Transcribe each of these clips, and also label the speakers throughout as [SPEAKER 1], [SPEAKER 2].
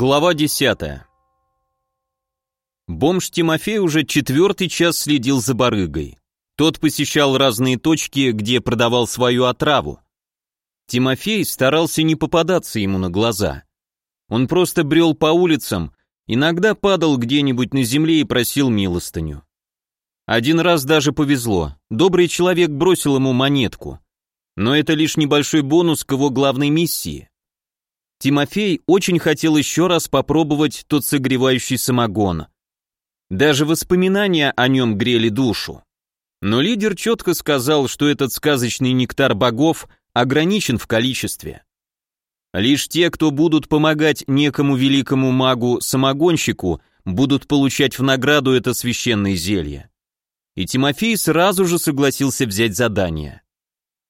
[SPEAKER 1] Глава 10. Бомж Тимофей уже четвертый час следил за барыгой. Тот посещал разные точки, где продавал свою отраву. Тимофей старался не попадаться ему на глаза. Он просто брел по улицам, иногда падал где-нибудь на земле и просил милостыню. Один раз даже повезло, добрый человек бросил ему монетку. Но это лишь небольшой бонус к его главной миссии. Тимофей очень хотел еще раз попробовать тот согревающий самогон. Даже воспоминания о нем грели душу. Но лидер четко сказал, что этот сказочный нектар богов ограничен в количестве. Лишь те, кто будут помогать некому великому магу-самогонщику, будут получать в награду это священное зелье. И Тимофей сразу же согласился взять задание.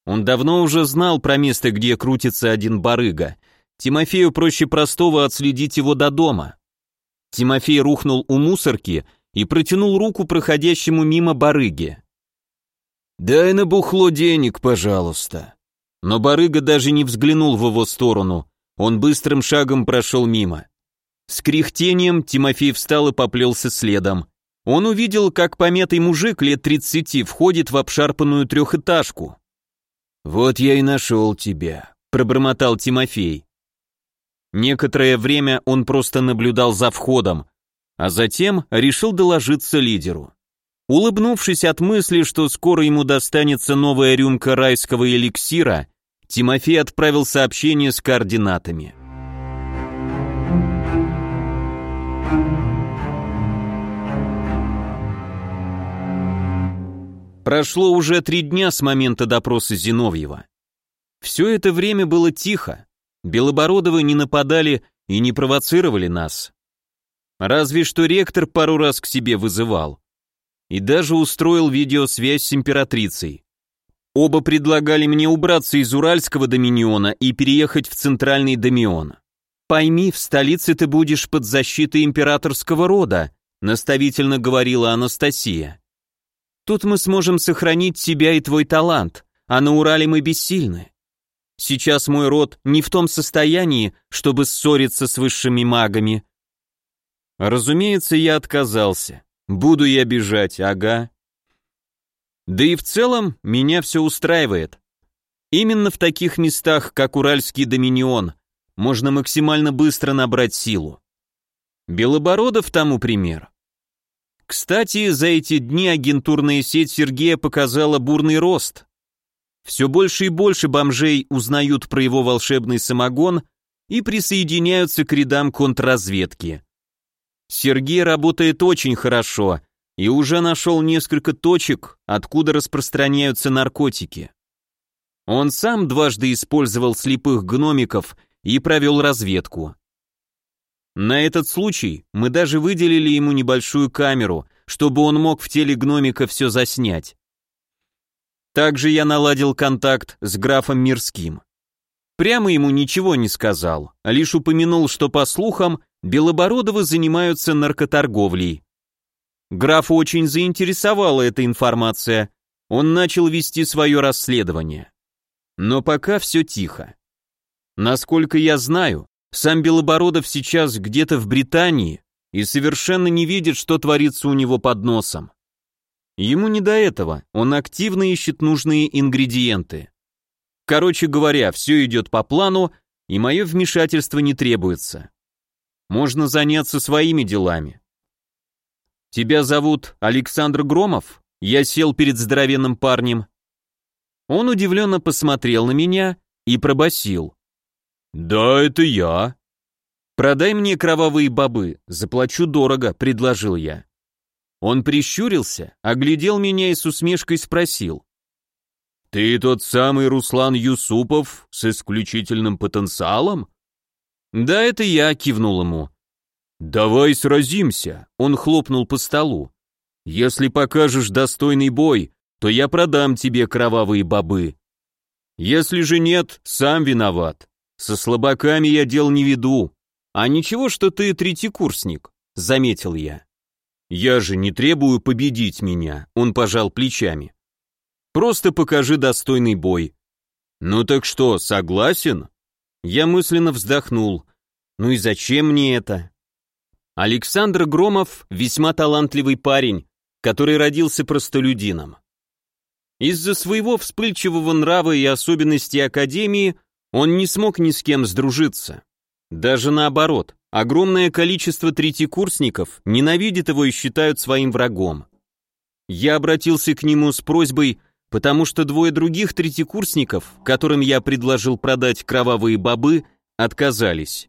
[SPEAKER 1] Он давно уже знал про место, где крутится один барыга, Тимофею проще простого отследить его до дома. Тимофей рухнул у мусорки и протянул руку проходящему мимо барыге. «Дай на бухло денег, пожалуйста». Но барыга даже не взглянул в его сторону, он быстрым шагом прошел мимо. С кряхтением Тимофей встал и поплелся следом. Он увидел, как помятый мужик лет тридцати входит в обшарпанную трехэтажку. «Вот я и нашел тебя», — пробормотал Тимофей. Некоторое время он просто наблюдал за входом, а затем решил доложиться лидеру. Улыбнувшись от мысли, что скоро ему достанется новая рюмка райского эликсира, Тимофей отправил сообщение с координатами. Прошло уже три дня с момента допроса Зиновьева. Все это время было тихо, Белобородовы не нападали и не провоцировали нас. Разве что ректор пару раз к себе вызывал. И даже устроил видеосвязь с императрицей. Оба предлагали мне убраться из Уральского доминиона и переехать в центральный домион. «Пойми, в столице ты будешь под защитой императорского рода», наставительно говорила Анастасия. «Тут мы сможем сохранить себя и твой талант, а на Урале мы бессильны. Сейчас мой род не в том состоянии, чтобы ссориться с высшими магами. Разумеется, я отказался. Буду я бежать, ага. Да и в целом меня все устраивает. Именно в таких местах, как Уральский доминион, можно максимально быстро набрать силу. Белобородов тому пример. Кстати, за эти дни агентурная сеть Сергея показала бурный рост. Все больше и больше бомжей узнают про его волшебный самогон и присоединяются к рядам контрразведки. Сергей работает очень хорошо и уже нашел несколько точек, откуда распространяются наркотики. Он сам дважды использовал слепых гномиков и провел разведку. На этот случай мы даже выделили ему небольшую камеру, чтобы он мог в теле гномика все заснять. Также я наладил контакт с графом Мирским. Прямо ему ничего не сказал, а лишь упомянул, что, по слухам, Белобородовы занимаются наркоторговлей. Графу очень заинтересовала эта информация, он начал вести свое расследование. Но пока все тихо. Насколько я знаю, сам Белобородов сейчас где-то в Британии и совершенно не видит, что творится у него под носом. Ему не до этого, он активно ищет нужные ингредиенты. Короче говоря, все идет по плану, и мое вмешательство не требуется. Можно заняться своими делами. Тебя зовут Александр Громов? Я сел перед здоровенным парнем. Он удивленно посмотрел на меня и пробасил. «Да, это я». «Продай мне кровавые бобы, заплачу дорого», — предложил я. Он прищурился, оглядел меня и с усмешкой спросил. «Ты тот самый Руслан Юсупов с исключительным потенциалом?» «Да, это я», — кивнул ему. «Давай сразимся», — он хлопнул по столу. «Если покажешь достойный бой, то я продам тебе кровавые бобы. Если же нет, сам виноват. Со слабаками я дел не веду. А ничего, что ты третий курсник», — заметил я. «Я же не требую победить меня», — он пожал плечами. «Просто покажи достойный бой». «Ну так что, согласен?» Я мысленно вздохнул. Ну и зачем мне это? Александр Громов весьма талантливый парень, который родился простолюдином. Из-за своего вспыльчивого нрава и особенностей Академии он не смог ни с кем сдружиться. Даже наоборот, огромное количество третьекурсников ненавидит его и считают своим врагом. Я обратился к нему с просьбой, потому что двое других третьекурсников, которым я предложил продать кровавые бобы, отказались.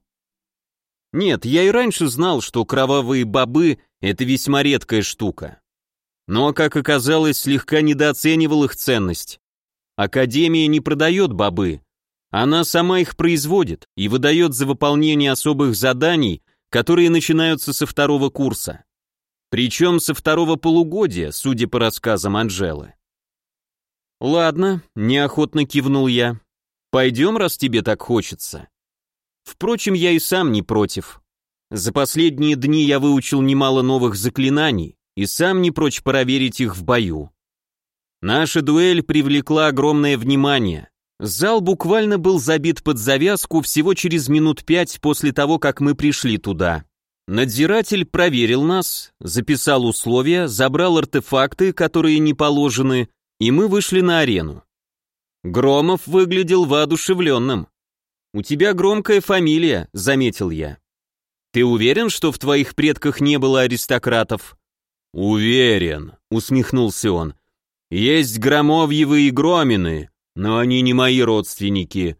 [SPEAKER 1] Нет, я и раньше знал, что кровавые бобы – это весьма редкая штука. Но, как оказалось, слегка недооценивал их ценность. Академия не продает бобы. Она сама их производит и выдает за выполнение особых заданий, которые начинаются со второго курса. Причем со второго полугодия, судя по рассказам Анжелы. «Ладно», — неохотно кивнул я. «Пойдем, раз тебе так хочется». Впрочем, я и сам не против. За последние дни я выучил немало новых заклинаний и сам не прочь проверить их в бою. Наша дуэль привлекла огромное внимание. Зал буквально был забит под завязку всего через минут пять после того, как мы пришли туда. Надзиратель проверил нас, записал условия, забрал артефакты, которые не положены, и мы вышли на арену. Громов выглядел воодушевленным. «У тебя громкая фамилия», — заметил я. «Ты уверен, что в твоих предках не было аристократов?» «Уверен», — усмехнулся он. «Есть Громовьевы и Громины, но они не мои родственники».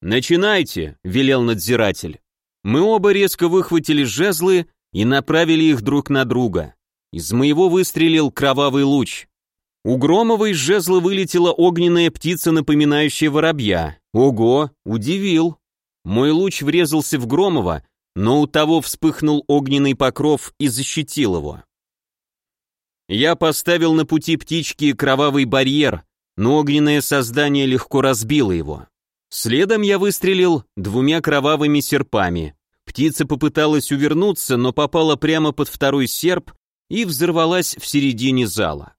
[SPEAKER 1] «Начинайте», — велел надзиратель. Мы оба резко выхватили жезлы и направили их друг на друга. Из моего выстрелил кровавый луч. У Громова из жезла вылетела огненная птица, напоминающая воробья. Ого, удивил. Мой луч врезался в Громова, но у того вспыхнул огненный покров и защитил его. Я поставил на пути птички кровавый барьер, но огненное создание легко разбило его. Следом я выстрелил двумя кровавыми серпами. Птица попыталась увернуться, но попала прямо под второй серп и взорвалась в середине зала.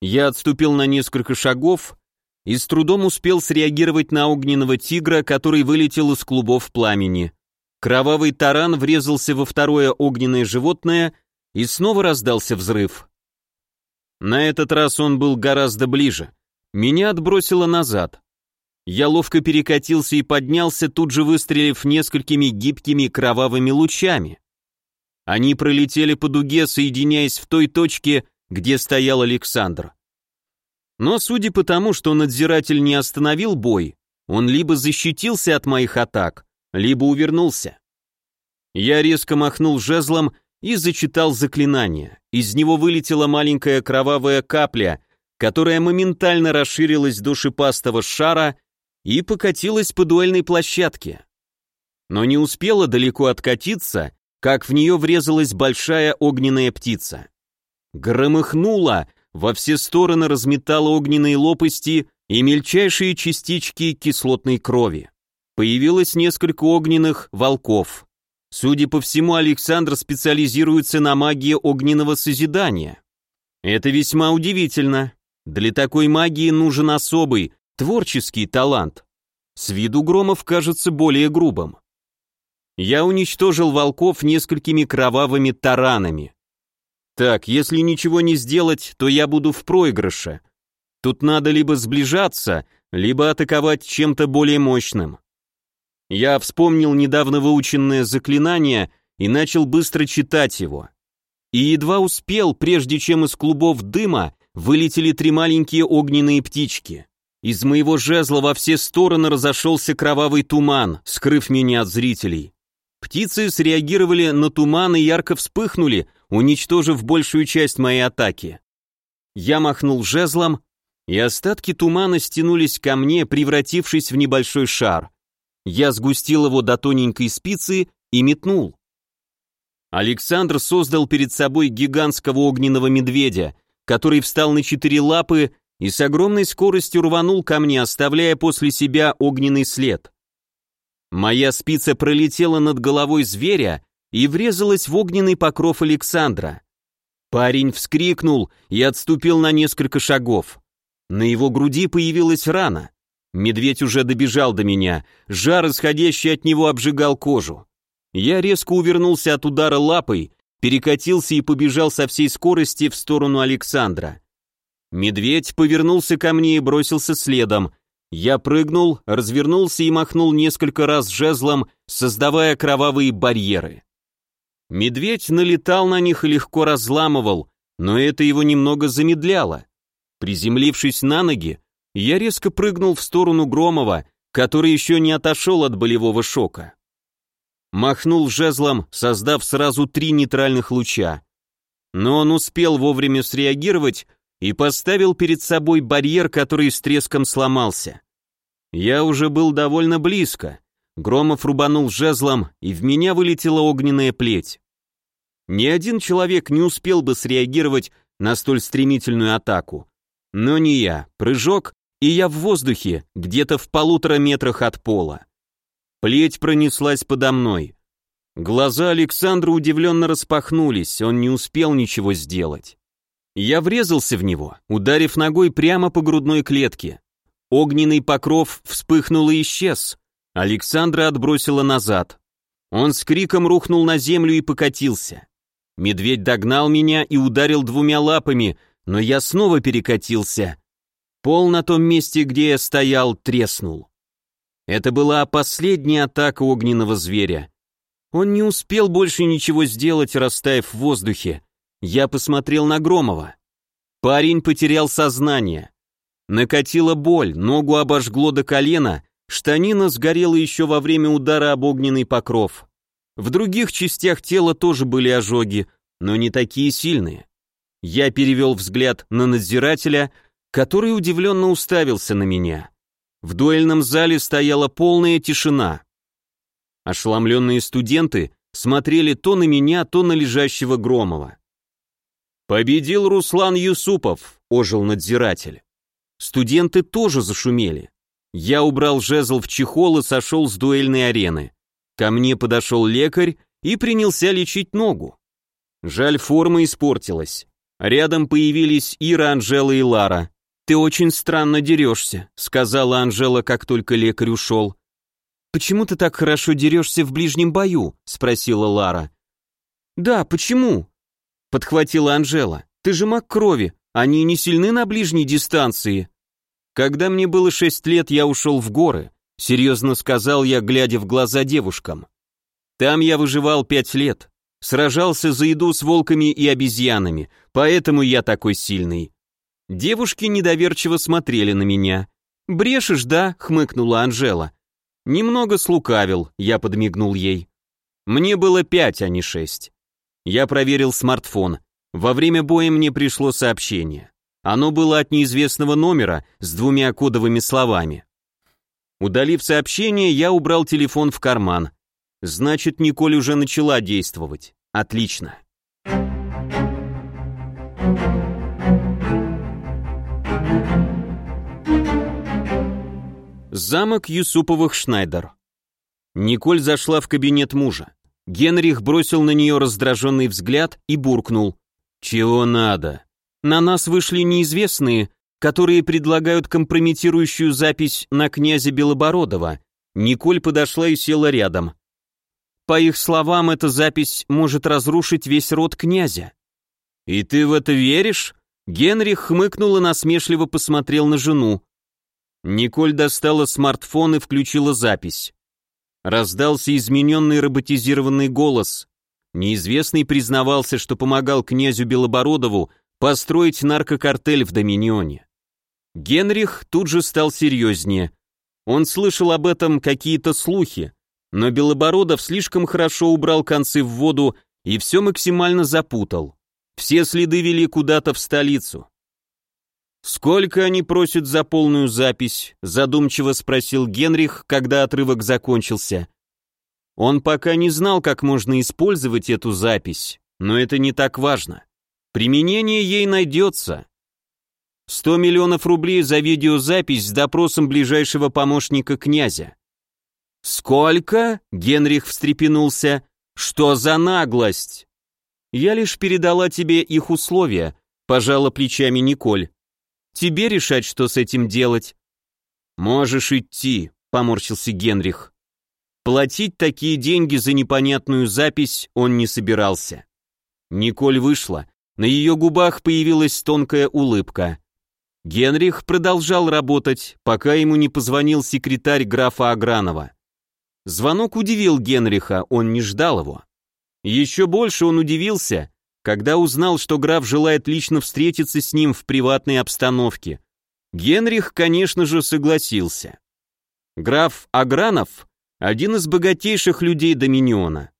[SPEAKER 1] Я отступил на несколько шагов и с трудом успел среагировать на огненного тигра, который вылетел из клубов пламени. Кровавый таран врезался во второе огненное животное, и снова раздался взрыв. На этот раз он был гораздо ближе. Меня отбросило назад. Я ловко перекатился и поднялся, тут же выстрелив несколькими гибкими кровавыми лучами. Они пролетели по дуге, соединяясь в той точке, где стоял Александр. Но судя по тому, что надзиратель не остановил бой, он либо защитился от моих атак, либо увернулся. Я резко махнул жезлом и зачитал заклинание. Из него вылетела маленькая кровавая капля, которая моментально расширилась до шипастого шара и покатилась по дуэльной площадке. Но не успела далеко откатиться, как в нее врезалась большая огненная птица. Громыхнула, во все стороны разметала огненные лопасти и мельчайшие частички кислотной крови. Появилось несколько огненных волков. Судя по всему, Александр специализируется на магии огненного созидания. Это весьма удивительно. Для такой магии нужен особый, творческий талант. С виду Громов кажется более грубым. Я уничтожил волков несколькими кровавыми таранами. Так, если ничего не сделать, то я буду в проигрыше. Тут надо либо сближаться, либо атаковать чем-то более мощным. Я вспомнил недавно выученное заклинание и начал быстро читать его. И едва успел, прежде чем из клубов дыма вылетели три маленькие огненные птички. Из моего жезла во все стороны разошелся кровавый туман, скрыв меня от зрителей. Птицы среагировали на туман и ярко вспыхнули, уничтожив большую часть моей атаки. Я махнул жезлом, и остатки тумана стянулись ко мне, превратившись в небольшой шар. Я сгустил его до тоненькой спицы и метнул. Александр создал перед собой гигантского огненного медведя, который встал на четыре лапы и с огромной скоростью рванул ко мне, оставляя после себя огненный след. Моя спица пролетела над головой зверя и врезалась в огненный покров Александра. Парень вскрикнул и отступил на несколько шагов. На его груди появилась рана. Медведь уже добежал до меня, жар, исходящий от него, обжигал кожу. Я резко увернулся от удара лапой, перекатился и побежал со всей скорости в сторону Александра. Медведь повернулся ко мне и бросился следом. Я прыгнул, развернулся и махнул несколько раз жезлом, создавая кровавые барьеры. Медведь налетал на них и легко разламывал, но это его немного замедляло. Приземлившись на ноги, я резко прыгнул в сторону Громова, который еще не отошел от болевого шока. Махнул жезлом, создав сразу три нейтральных луча. Но он успел вовремя среагировать и поставил перед собой барьер, который с треском сломался. Я уже был довольно близко. Громов рубанул жезлом, и в меня вылетела огненная плеть. Ни один человек не успел бы среагировать на столь стремительную атаку. Но не я. Прыжок, и я в воздухе, где-то в полутора метрах от пола. Плеть пронеслась подо мной. Глаза Александра удивленно распахнулись, он не успел ничего сделать. Я врезался в него, ударив ногой прямо по грудной клетке. Огненный покров вспыхнул и исчез. Александра отбросила назад. Он с криком рухнул на землю и покатился. Медведь догнал меня и ударил двумя лапами, но я снова перекатился. Пол на том месте, где я стоял, треснул. Это была последняя атака огненного зверя. Он не успел больше ничего сделать, растаяв в воздухе. Я посмотрел на Громова. Парень потерял сознание. Накатила боль, ногу обожгло до колена, штанина сгорела еще во время удара об огненный покров. В других частях тела тоже были ожоги, но не такие сильные. Я перевел взгляд на надзирателя, который удивленно уставился на меня. В дуэльном зале стояла полная тишина. Ошеломленные студенты смотрели то на меня, то на лежащего Громова. «Победил Руслан Юсупов», — ожил надзиратель. Студенты тоже зашумели. Я убрал жезл в чехол и сошел с дуэльной арены. Ко мне подошел лекарь и принялся лечить ногу. Жаль, форма испортилась. Рядом появились Ира, Анжела и Лара. «Ты очень странно дерешься», — сказала Анжела, как только лекарь ушел. «Почему ты так хорошо дерешься в ближнем бою?» — спросила Лара. «Да, почему?» — подхватила Анжела. «Ты же маг крови, они не сильны на ближней дистанции». «Когда мне было шесть лет, я ушел в горы», — серьезно сказал я, глядя в глаза девушкам. «Там я выживал пять лет, сражался за еду с волками и обезьянами, поэтому я такой сильный. Девушки недоверчиво смотрели на меня. «Брешешь, да?» — хмыкнула Анжела. «Немного слукавил», — я подмигнул ей. «Мне было пять, а не шесть». Я проверил смартфон. Во время боя мне пришло сообщение. Оно было от неизвестного номера с двумя кодовыми словами. Удалив сообщение, я убрал телефон в карман. Значит, Николь уже начала действовать. Отлично. Замок Юсуповых Шнайдер. Николь зашла в кабинет мужа. Генрих бросил на нее раздраженный взгляд и буркнул. «Чего надо?» «На нас вышли неизвестные, которые предлагают компрометирующую запись на князя Белобородова». Николь подошла и села рядом. По их словам, эта запись может разрушить весь род князя. «И ты в это веришь?» Генрих хмыкнул и насмешливо посмотрел на жену. Николь достала смартфон и включила запись. Раздался измененный роботизированный голос. Неизвестный признавался, что помогал князю Белобородову построить наркокартель в Доминионе. Генрих тут же стал серьезнее. Он слышал об этом какие-то слухи, но Белобородов слишком хорошо убрал концы в воду и все максимально запутал. Все следы вели куда-то в столицу. «Сколько они просят за полную запись?» – задумчиво спросил Генрих, когда отрывок закончился. Он пока не знал, как можно использовать эту запись, но это не так важно. Применение ей найдется. Сто миллионов рублей за видеозапись с допросом ближайшего помощника князя. «Сколько?» — Генрих встрепенулся. «Что за наглость?» «Я лишь передала тебе их условия», — пожала плечами Николь. Тебе решать, что с этим делать. «Можешь идти», — поморщился Генрих. Платить такие деньги за непонятную запись он не собирался. Николь вышла, на ее губах появилась тонкая улыбка. Генрих продолжал работать, пока ему не позвонил секретарь графа Агранова. Звонок удивил Генриха, он не ждал его. Еще больше он удивился, когда узнал, что граф желает лично встретиться с ним в приватной обстановке. Генрих, конечно же, согласился. Граф Агранов – один из богатейших людей Доминиона.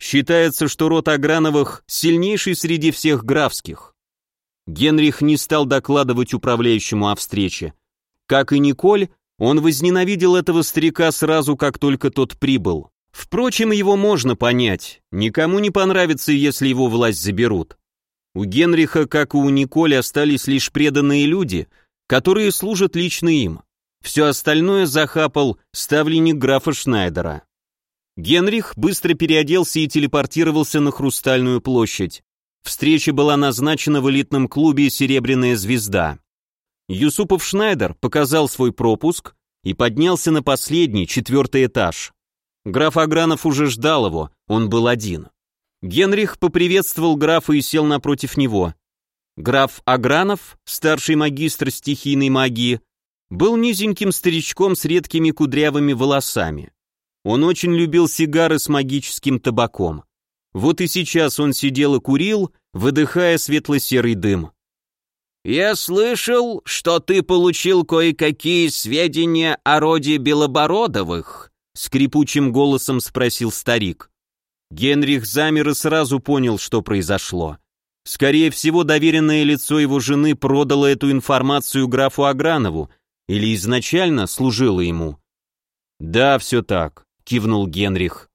[SPEAKER 1] Считается, что род Аграновых сильнейший среди всех графских. Генрих не стал докладывать управляющему о встрече. Как и Николь, он возненавидел этого старика сразу, как только тот прибыл. Впрочем, его можно понять. Никому не понравится, если его власть заберут. У Генриха, как и у Николи, остались лишь преданные люди, которые служат лично им. Все остальное захапал ставленник графа Шнайдера. Генрих быстро переоделся и телепортировался на Хрустальную площадь. Встреча была назначена в элитном клубе «Серебряная звезда». Юсупов Шнайдер показал свой пропуск и поднялся на последний, четвертый этаж. Граф Агранов уже ждал его, он был один. Генрих поприветствовал графа и сел напротив него. Граф Агранов, старший магистр стихийной магии, был низеньким старичком с редкими кудрявыми волосами. Он очень любил сигары с магическим табаком. Вот и сейчас он сидел и курил, выдыхая светло-серый дым.
[SPEAKER 2] «Я слышал, что ты получил кое-какие сведения о роде Белобородовых», скрипучим голосом спросил старик.
[SPEAKER 1] Генрих замер и сразу понял, что произошло. Скорее всего, доверенное лицо его жены продало эту информацию графу Агранову или изначально служило ему. «Да, все так», — кивнул Генрих.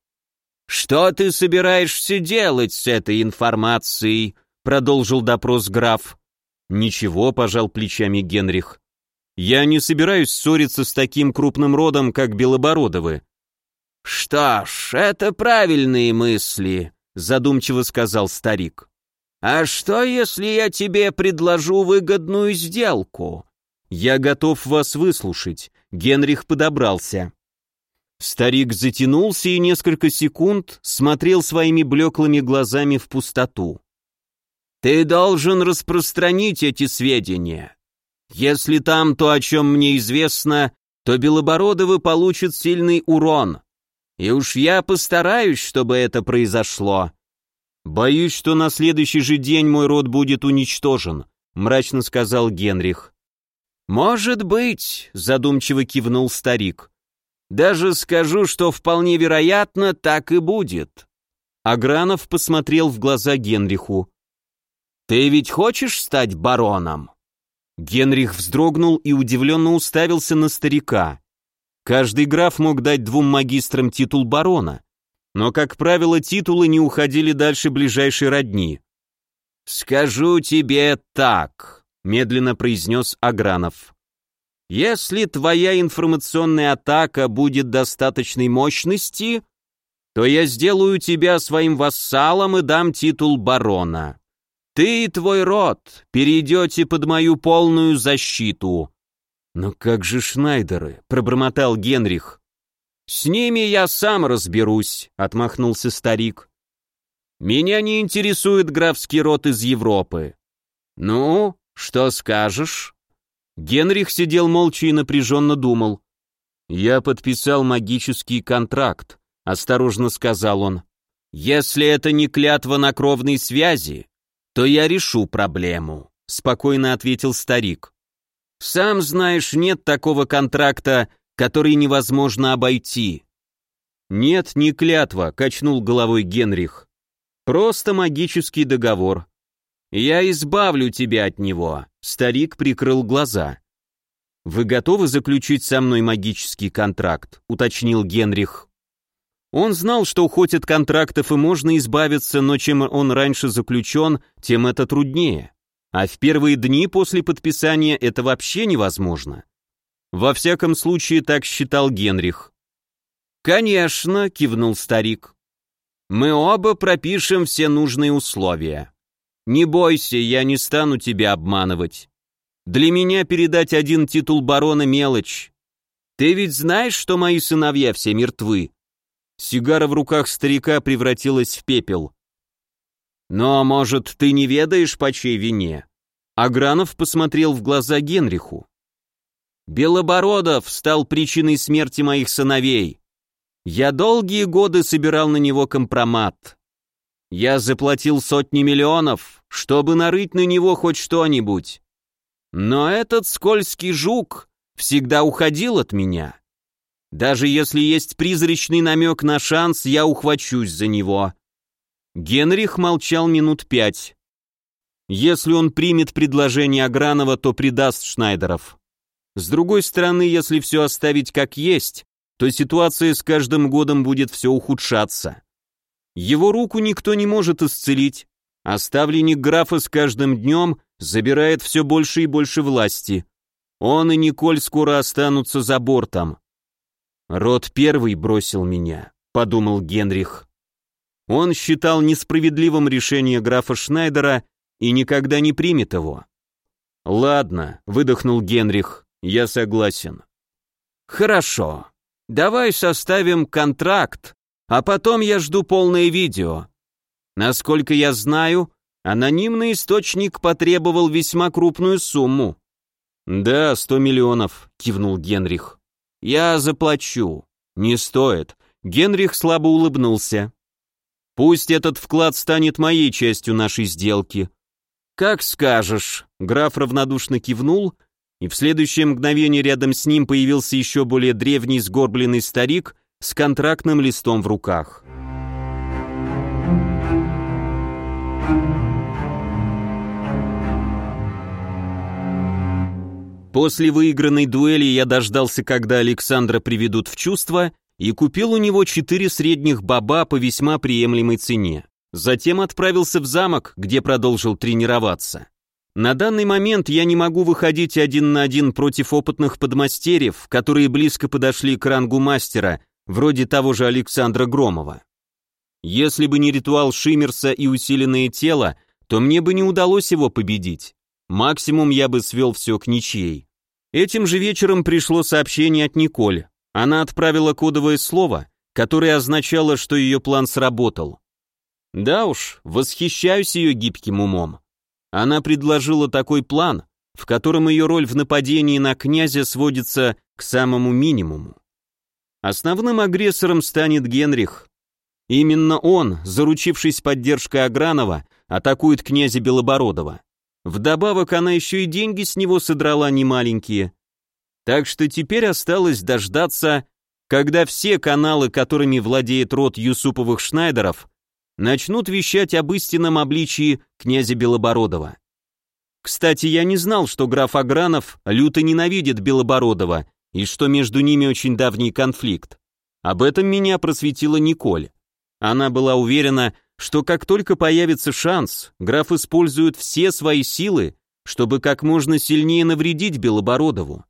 [SPEAKER 2] «Что ты собираешься делать с этой информацией?» — продолжил допрос граф.
[SPEAKER 1] «Ничего», — пожал плечами Генрих. «Я не собираюсь ссориться с таким крупным родом, как Белобородовы.
[SPEAKER 2] «Что ж, это правильные мысли», — задумчиво сказал старик. «А что, если я тебе предложу выгодную сделку?»
[SPEAKER 1] «Я готов вас выслушать», — Генрих подобрался. Старик затянулся и несколько секунд смотрел своими блеклыми глазами в пустоту.
[SPEAKER 2] «Ты должен распространить эти сведения. Если там то, о чем мне известно, то Белобородовы получат сильный урон. И уж я постараюсь, чтобы это произошло.
[SPEAKER 1] Боюсь, что на следующий же день мой род будет уничтожен, мрачно сказал Генрих.
[SPEAKER 2] Может быть, задумчиво кивнул старик. Даже скажу, что вполне вероятно, так и будет.
[SPEAKER 1] Агранов посмотрел в глаза Генриху.
[SPEAKER 2] Ты ведь хочешь стать бароном?
[SPEAKER 1] Генрих вздрогнул и удивленно уставился на старика. Каждый граф мог дать двум магистрам титул барона, но, как правило, титулы не уходили дальше ближайшей родни.
[SPEAKER 2] «Скажу тебе так», — медленно произнес Агранов. «Если твоя информационная атака будет достаточной мощности, то я сделаю тебя своим вассалом и дам титул барона. Ты и твой род перейдете под мою полную защиту.
[SPEAKER 1] «Но как же Шнайдеры?» — пробормотал Генрих.
[SPEAKER 2] «С ними я сам разберусь», — отмахнулся старик. «Меня не интересует графский род из Европы. Ну, что скажешь?»
[SPEAKER 1] Генрих сидел молча и напряженно думал. «Я подписал магический контракт», — осторожно сказал он.
[SPEAKER 2] «Если это не клятва на кровной связи, то я решу проблему», — спокойно ответил старик. Сам знаешь, нет такого контракта, который невозможно обойти.
[SPEAKER 1] Нет, не клятва, качнул головой Генрих. Просто магический договор.
[SPEAKER 2] Я избавлю тебя от него.
[SPEAKER 1] Старик прикрыл глаза. Вы готовы заключить со мной магический контракт? уточнил Генрих. Он знал, что хоть от контрактов и можно избавиться, но чем он раньше заключен, тем это труднее а в первые дни после подписания это вообще невозможно. Во всяком случае, так считал Генрих.
[SPEAKER 2] «Конечно», — кивнул старик. «Мы оба пропишем все нужные условия. Не бойся, я не стану тебя обманывать. Для меня передать один титул барона — мелочь. Ты ведь знаешь, что мои сыновья все мертвы?» Сигара в руках старика превратилась в пепел. «Но, может, ты не ведаешь, по чьей вине?» Агранов посмотрел в глаза Генриху. «Белобородов стал причиной смерти моих сыновей. Я долгие годы собирал на него компромат. Я заплатил сотни миллионов, чтобы нарыть на него хоть что-нибудь. Но этот скользкий жук всегда уходил от меня. Даже если есть призрачный намек на шанс, я ухвачусь за него. Генрих молчал минут пять. Если он примет предложение Агранова, то предаст Шнайдеров. С другой стороны, если все оставить как есть, то ситуация с каждым годом будет все ухудшаться. Его руку никто не может исцелить, а графа с каждым днем забирает все больше и больше власти. Он и Николь скоро останутся за бортом. «Род первый бросил меня», — подумал Генрих. Он считал несправедливым решение графа Шнайдера и никогда не примет его. «Ладно», — выдохнул Генрих, — «я согласен». «Хорошо. Давай составим контракт, а потом я жду полное видео. Насколько я знаю, анонимный источник потребовал весьма крупную сумму». «Да, сто миллионов», — кивнул Генрих. «Я заплачу». «Не стоит». Генрих слабо улыбнулся. Пусть этот вклад станет моей частью нашей сделки. Как скажешь. Граф равнодушно кивнул, и в следующее мгновение рядом с ним появился еще более древний сгорбленный старик с контрактным листом в руках. После выигранной дуэли я дождался, когда Александра приведут в чувство, и купил у него четыре средних баба по весьма приемлемой цене. Затем отправился в замок, где продолжил тренироваться. На данный момент я не могу выходить один на один против опытных подмастерьев, которые близко подошли к рангу мастера, вроде того же Александра Громова. Если бы не ритуал Шиммерса и усиленное тело, то мне бы не удалось его победить. Максимум я бы свел все к ничьей. Этим же вечером пришло сообщение от Николь. Она отправила кодовое слово, которое означало, что ее план сработал. Да уж, восхищаюсь ее гибким умом. Она предложила такой план, в котором ее роль в нападении на князя сводится к самому минимуму. Основным агрессором станет Генрих. Именно он, заручившись поддержкой Агранова, атакует князя Белобородова. Вдобавок она еще и деньги с него содрала немаленькие. Так что теперь осталось дождаться, когда все каналы, которыми владеет род Юсуповых-Шнайдеров, начнут вещать об истинном обличии князя Белобородова. Кстати, я не знал, что граф Агранов люто ненавидит Белобородова и что между ними очень давний конфликт. Об этом меня просветила Николь. Она была уверена, что как только появится шанс, граф использует все свои силы, чтобы как можно сильнее навредить Белобородову.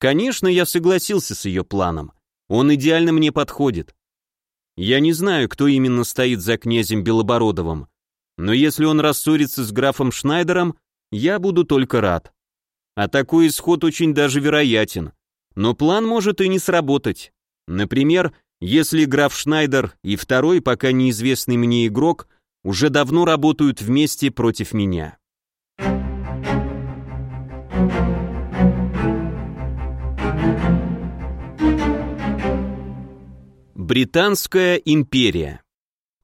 [SPEAKER 2] Конечно, я согласился с ее планом. Он идеально мне подходит. Я не знаю, кто именно стоит за князем Белобородовым, но если он рассорится с графом Шнайдером, я буду только рад. А такой исход очень даже вероятен. Но план может и не сработать. Например, если граф Шнайдер и второй, пока неизвестный мне игрок, уже давно работают вместе против меня. Британская империя.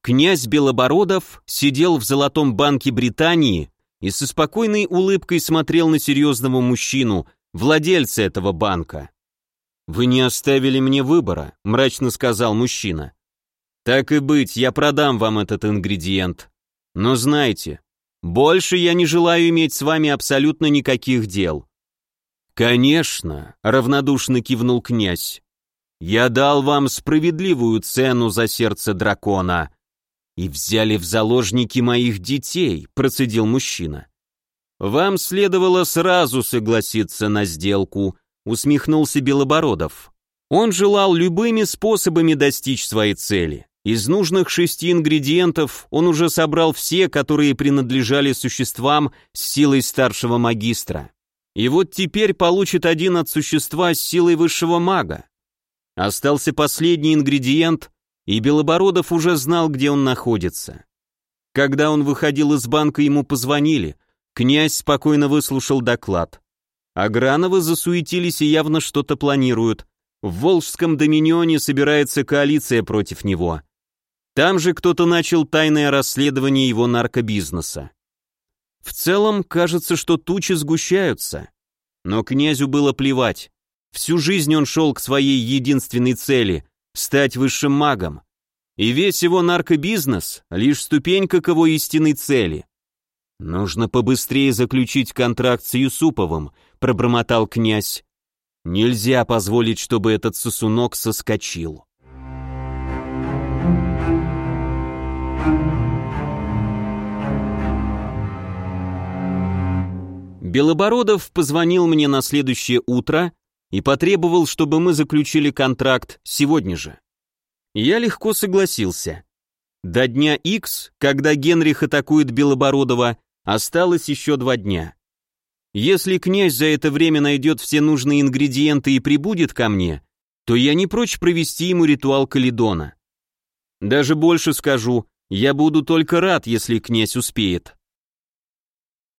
[SPEAKER 2] Князь Белобородов сидел в золотом банке Британии и со спокойной улыбкой смотрел на серьезного мужчину, владельца этого банка. «Вы не оставили мне выбора», — мрачно сказал мужчина. «Так и быть, я продам вам этот ингредиент. Но знайте, больше я не желаю иметь с вами абсолютно никаких дел». «Конечно», — равнодушно кивнул князь. Я дал вам справедливую цену за сердце дракона. И взяли в заложники моих детей, процедил мужчина. Вам следовало сразу согласиться на сделку, усмехнулся Белобородов. Он желал любыми способами достичь своей цели. Из нужных шести ингредиентов он уже собрал все, которые принадлежали существам с силой старшего магистра.
[SPEAKER 1] И вот теперь получит один от существа с силой высшего мага. Остался последний ингредиент, и Белобородов уже знал, где он находится. Когда он выходил из банка, ему позвонили. Князь спокойно выслушал доклад. Аграновы засуетились и явно что-то планируют. В Волжском доминионе собирается коалиция против него. Там же кто-то начал тайное расследование его наркобизнеса. В целом, кажется, что тучи сгущаются. Но князю было плевать. Всю жизнь он шел к своей единственной цели — стать высшим магом. И весь его наркобизнес — лишь ступенька к его истинной цели. «Нужно побыстрее заключить контракт с Юсуповым», — пробормотал князь. «Нельзя позволить, чтобы этот сосунок соскочил». Белобородов позвонил мне на следующее утро и потребовал, чтобы мы заключили контракт сегодня же. Я легко согласился. До дня X, когда Генрих атакует Белобородова, осталось еще два дня. Если князь за это время найдет все нужные ингредиенты и прибудет ко мне, то я не прочь провести ему ритуал Калидона. Даже больше скажу, я буду только рад, если князь успеет.